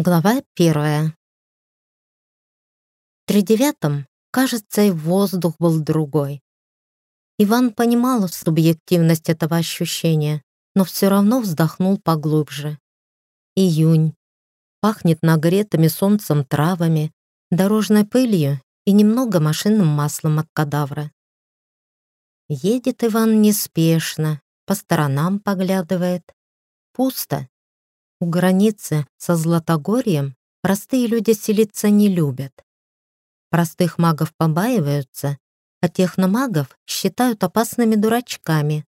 Глава первая. В тридевятом, кажется, и воздух был другой. Иван понимал субъективность этого ощущения, но все равно вздохнул поглубже. Июнь. Пахнет нагретыми солнцем травами, дорожной пылью и немного машинным маслом от кадавра. Едет Иван неспешно, по сторонам поглядывает. Пусто, у границы со Златогорьем простые люди селиться не любят. Простых магов побаиваются, а техномагов считают опасными дурачками.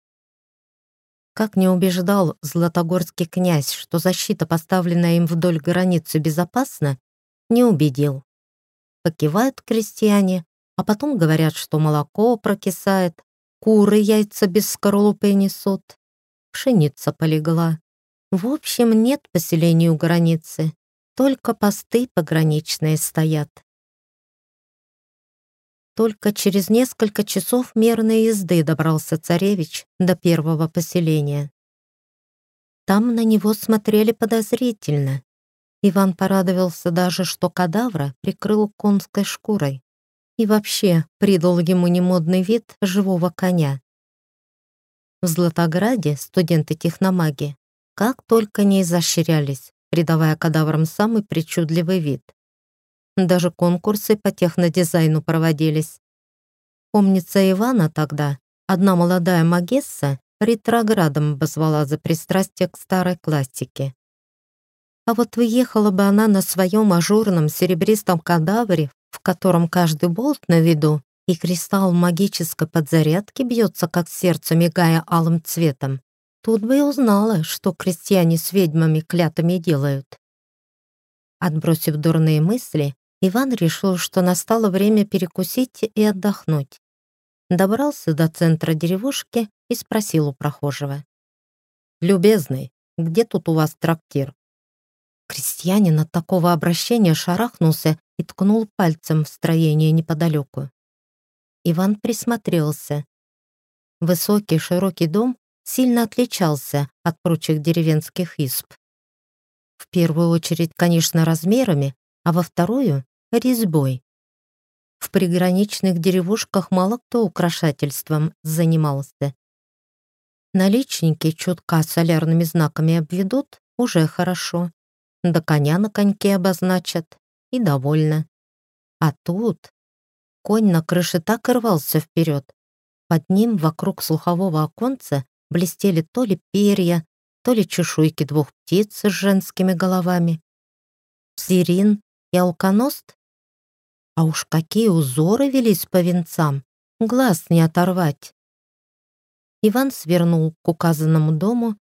Как не убеждал Златогорский князь, что защита, поставленная им вдоль границы, безопасна, не убедил. Покивают крестьяне, а потом говорят, что молоко прокисает, куры яйца без скорлупы несут, пшеница полегла. В общем, нет поселений у границы, только посты пограничные стоят. Только через несколько часов мерной езды добрался царевич до первого поселения. Там на него смотрели подозрительно. Иван порадовался даже, что кадавра прикрыл конской шкурой и вообще придал ему немодный вид живого коня. В Златограде студенты-техномаги как только не изощрялись, придавая кадаврам самый причудливый вид. Даже конкурсы по технодизайну проводились. Помнится Ивана тогда, одна молодая магесса ретроградом обозвала за пристрастие к старой классике. А вот выехала бы она на своем ажурном серебристом кадавре, в котором каждый болт на виду и кристалл магической подзарядки бьется, как сердце, мигая алым цветом, Тут бы и узнала, что крестьяне с ведьмами клятыми делают. Отбросив дурные мысли, Иван решил, что настало время перекусить и отдохнуть. Добрался до центра деревушки и спросил у прохожего. «Любезный, где тут у вас трактир?» Крестьянин от такого обращения шарахнулся и ткнул пальцем в строение неподалеку. Иван присмотрелся. Высокий широкий дом сильно отличался от прочих деревенских изб. В первую очередь, конечно, размерами, а во вторую — резьбой. В приграничных деревушках мало кто украшательством занимался. Наличники чутка солярными знаками обведут — уже хорошо. До коня на коньке обозначат и довольно. А тут конь на крыше так и рвался вперед. Под ним вокруг слухового оконца блестели то ли перья, то ли чешуйки двух птиц с женскими головами. Сирин и алконост? А уж какие узоры велись по венцам, глаз не оторвать. Иван свернул к указанному дому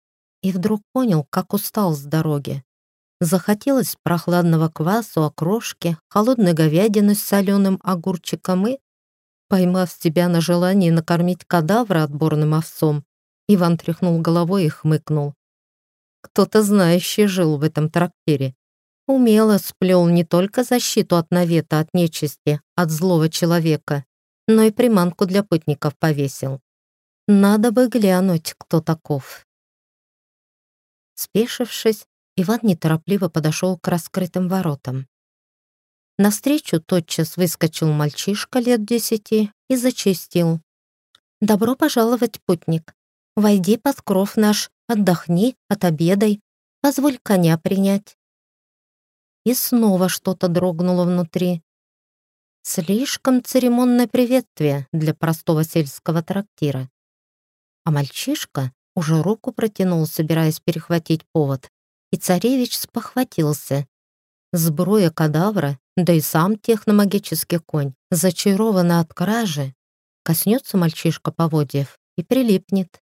и вдруг понял, как устал с дороги. Захотелось прохладного квасу, окрошки, холодной говядины с соленым огурчиком и, поймав себя на желании накормить кадавра отборным овсом, Иван тряхнул головой и хмыкнул. Кто-то знающий жил в этом трактире. Умело сплел не только защиту от навета, от нечисти, от злого человека, но и приманку для путников повесил. Надо бы глянуть, кто таков. Спешившись, Иван неторопливо подошел к раскрытым воротам. Навстречу тотчас выскочил мальчишка лет десяти и зачистил. «Добро пожаловать, путник. Войди под кров наш, отдохни, отобедай, позволь коня принять». И снова что-то дрогнуло внутри. Слишком церемонное приветствие для простого сельского трактира. А мальчишка уже руку протянул, собираясь перехватить повод, и царевич спохватился. Сброя кадавра, да и сам техномагический конь, зачарованный от кражи, коснется мальчишка поводьев и прилипнет.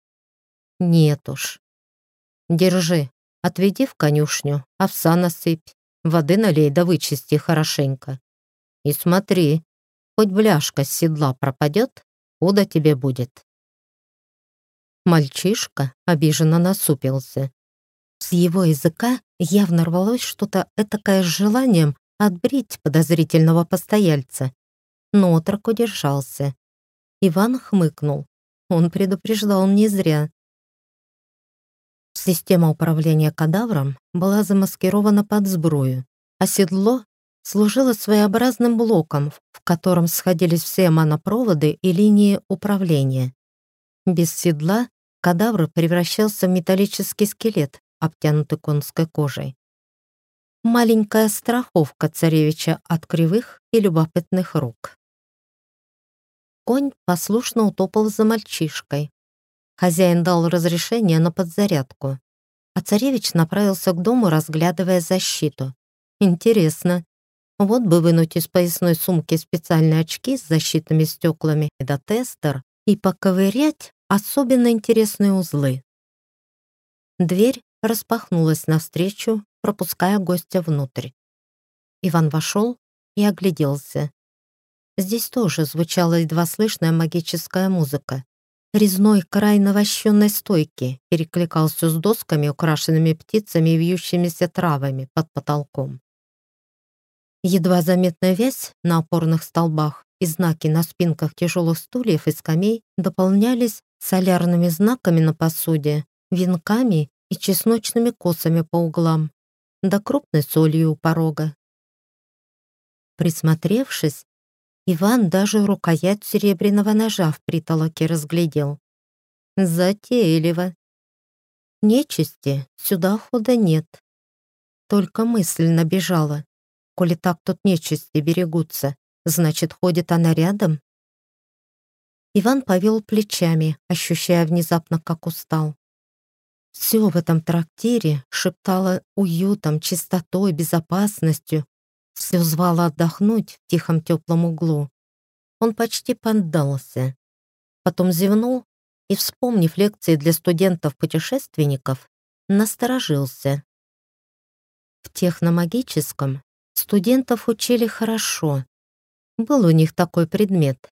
Нет уж. Держи, отведи в конюшню, овса насыпь, воды налей да вычисти хорошенько. И смотри, хоть бляшка с седла пропадет, худо тебе будет. Мальчишка обиженно насупился. С его языка явно рвалось что-то этакое с желанием отбрить подозрительного постояльца. Но отрок удержался. Иван хмыкнул. Он предупреждал не зря. Система управления кадавром была замаскирована под сбрую, а седло служило своеобразным блоком, в котором сходились все монопроводы и линии управления. Без седла кадавр превращался в металлический скелет, обтянутый конской кожей. Маленькая страховка царевича от кривых и любопытных рук. Конь послушно утопал за мальчишкой. Хозяин дал разрешение на подзарядку, а царевич направился к дому, разглядывая защиту. Интересно, вот бы вынуть из поясной сумки специальные очки с защитными стеклами да тестер и поковырять особенно интересные узлы. Дверь распахнулась навстречу, пропуская гостя внутрь. Иван вошел и огляделся. Здесь тоже звучала едва слышная магическая музыка. Резной край навощенной стойки перекликался с досками, украшенными птицами и вьющимися травами под потолком. Едва заметная вязь на опорных столбах и знаки на спинках тяжелых стульев и скамей дополнялись солярными знаками на посуде, венками и чесночными косами по углам, да крупной солью у порога. Присмотревшись, Иван даже рукоять серебряного ножа в притолоке разглядел. Затейливо. Нечисти сюда хода нет. Только мысль набежала. Коли так тут нечисти берегутся, значит, ходит она рядом? Иван повел плечами, ощущая внезапно, как устал. Все в этом трактире шептало уютом, чистотой, безопасностью. Все звало отдохнуть в тихом теплом углу. Он почти поддался. Потом зевнул и, вспомнив лекции для студентов-путешественников, насторожился. В техномагическом Студентов учили хорошо. Был у них такой предмет.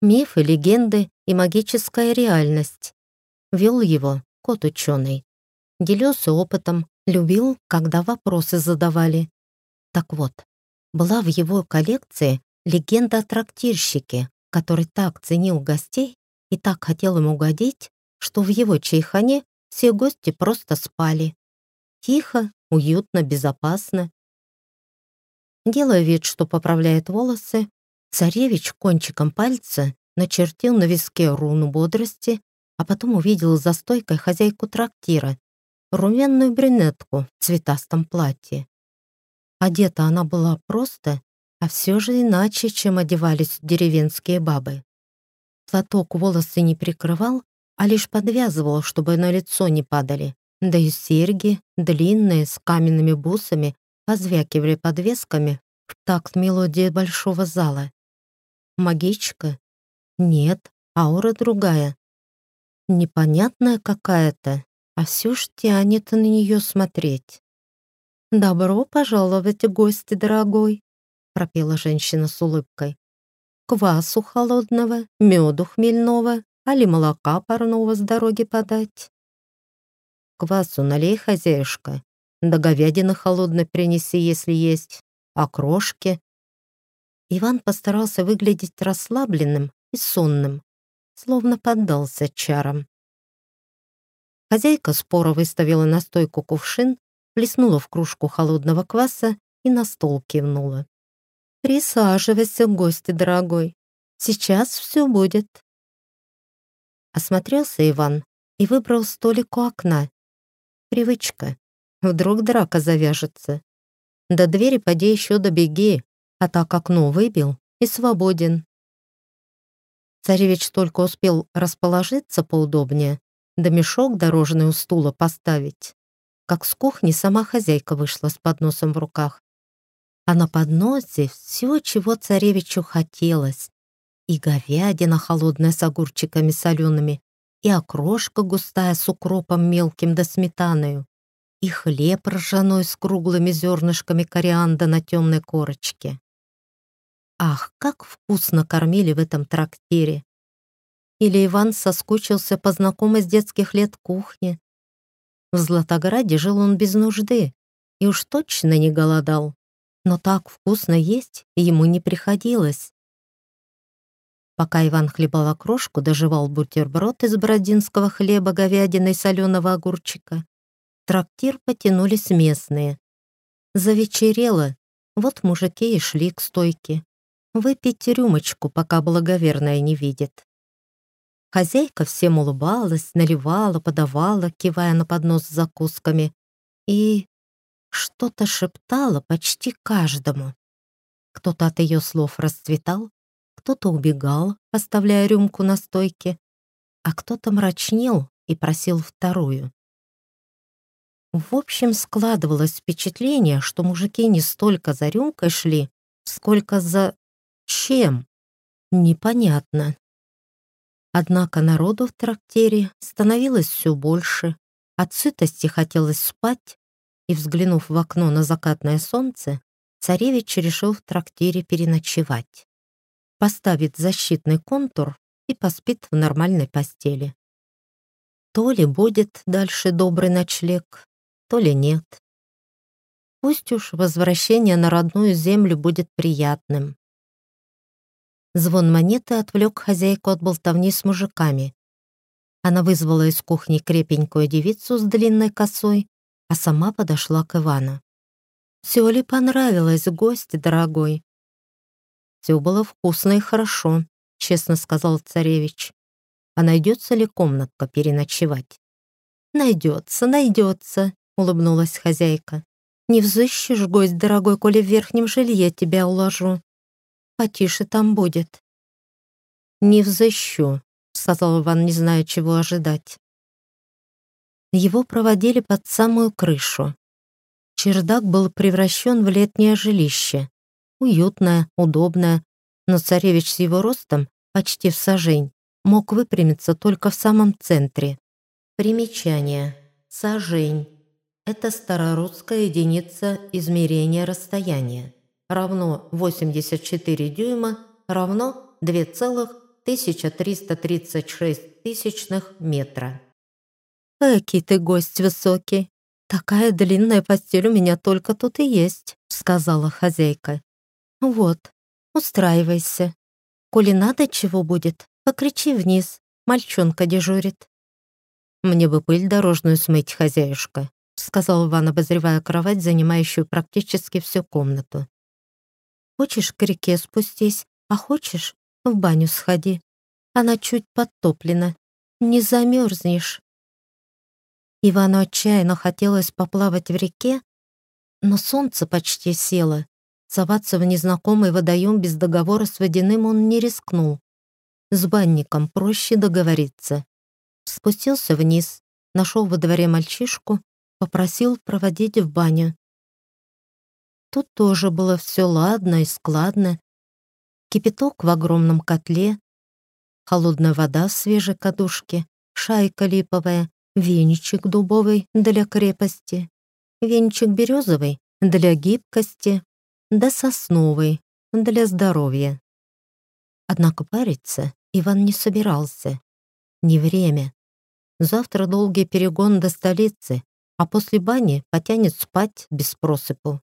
Мифы, легенды и магическая реальность. Вел его кот-ученый. Делился опытом, любил, когда вопросы задавали. Так вот, была в его коллекции легенда о трактирщике, который так ценил гостей и так хотел им угодить, что в его чайхане все гости просто спали. Тихо, уютно, безопасно. Делая вид, что поправляет волосы, царевич кончиком пальца начертил на виске руну бодрости, а потом увидел за стойкой хозяйку трактира, румяную брюнетку в цветастом платье. Одета она была просто, а все же иначе, чем одевались деревенские бабы. Платок волосы не прикрывал, а лишь подвязывал, чтобы на лицо не падали. Да и серьги, длинные, с каменными бусами, позвякивали подвесками в такт мелодии большого зала. Магичка? Нет, аура другая. Непонятная какая-то, а все ж тянет на нее смотреть. «Добро пожаловать, гости дорогой!» пропела женщина с улыбкой. «Квасу холодного, меду хмельного, али молока парного с дороги подать?» «Квасу налей, хозяюшка, да говядины холодной принеси, если есть. А крошки? Иван постарался выглядеть расслабленным и сонным, словно поддался чарам. Хозяйка споро выставила на стойку кувшин, плеснула в кружку холодного кваса и на стол кивнула. «Присаживайся, гости дорогой. Сейчас все будет». Осмотрелся Иван и выбрал столик у окна. Привычка. Вдруг драка завяжется. До двери поди еще добеги, а так окно выбил и свободен. Царевич только успел расположиться поудобнее, да мешок дорожный у стула поставить, как с кухни сама хозяйка вышла с подносом в руках. А на подносе все, чего царевичу хотелось. И говядина холодная с огурчиками солеными, и окрошка густая с укропом мелким да сметаною, и хлеб ржаной с круглыми зернышками корианда на темной корочке. Ах, как вкусно кормили в этом трактире! Или Иван соскучился по знакомой с детских лет кухне. В Златограде жил он без нужды и уж точно не голодал, но так вкусно есть ему не приходилось. Пока Иван хлебал окрошку, доживал бутерброд из бородинского хлеба, говядины и соленого огурчика, трактир потянулись местные. Завечерело, Вот мужики и шли к стойке. Выпить рюмочку, пока благоверная не видит. Хозяйка всем улыбалась, наливала, подавала, кивая на поднос с закусками. И что-то шептала почти каждому. Кто-то от ее слов расцветал, кто-то убегал, оставляя рюмку на стойке, а кто-то мрачнел и просил вторую. В общем, складывалось впечатление, что мужики не столько за рюмкой шли, сколько за... чем? Непонятно. Однако народу в трактире становилось все больше, от сытости хотелось спать, и, взглянув в окно на закатное солнце, царевич решил в трактире переночевать. Поставит защитный контур и поспит в нормальной постели. То ли будет дальше добрый ночлег, то ли нет. Пусть уж возвращение на родную землю будет приятным. Звон монеты отвлек хозяйку от болтовни с мужиками. Она вызвала из кухни крепенькую девицу с длинной косой, а сама подошла к Ивану. «Все ли понравилось, гость дорогой?» «Все было вкусно и хорошо», — честно сказал царевич. «А найдется ли комнатка переночевать?» «Найдется, найдется», улыбнулась хозяйка. «Не взыщешь, гость дорогой, коли в верхнем жилье тебя уложу. Потише там будет». «Не взыщу», — сказал Иван, не зная, чего ожидать. Его проводили под самую крышу. Чердак был превращен в летнее жилище. Уютное, удобное, но царевич с его ростом, почти в сажень, мог выпрямиться только в самом центре. Примечание. Сажень это старорусская единица измерения расстояния. Равно 84 дюйма, равно 2,1336 тысячных метра. «Эки ты гость высокий! Такая длинная постель у меня только тут и есть», — сказала хозяйка. «Вот, устраивайся. Коли надо чего будет, покричи вниз, мальчонка дежурит». «Мне бы пыль дорожную смыть, хозяюшка», сказал Иван, обозревая кровать, занимающую практически всю комнату. «Хочешь к реке спустись, а хочешь в баню сходи. Она чуть подтоплена. Не замерзнешь». Ивану отчаянно хотелось поплавать в реке, но солнце почти село. Соваться в незнакомый водоем без договора с водяным он не рискнул. С банником проще договориться. Спустился вниз, нашел во дворе мальчишку попросил проводить в баню. Тут тоже было все ладно и складно. Кипяток в огромном котле, холодная вода в свежей кадушке, шайка липовая, веничек дубовый для крепости, веничек березовый для гибкости, да сосновый для здоровья. Однако париться Иван не собирался. Не время. Завтра долгий перегон до столицы, а после бани потянет спать без просыпу.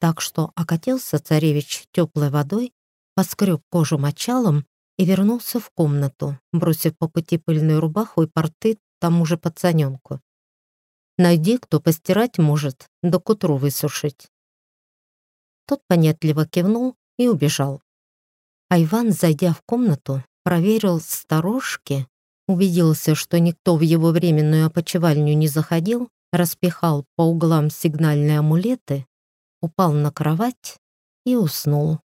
Так что окатился царевич теплой водой, поскреб кожу мочалом и вернулся в комнату, бросив по пути пыльную рубаху и порты тому же пацаненку. «Найди, кто постирать может, да к утру высушить». Тот понятливо кивнул и убежал. А Иван, зайдя в комнату, проверил сторожки убедился, что никто в его временную опочивальню не заходил, распихал по углам сигнальные амулеты, упал на кровать и уснул.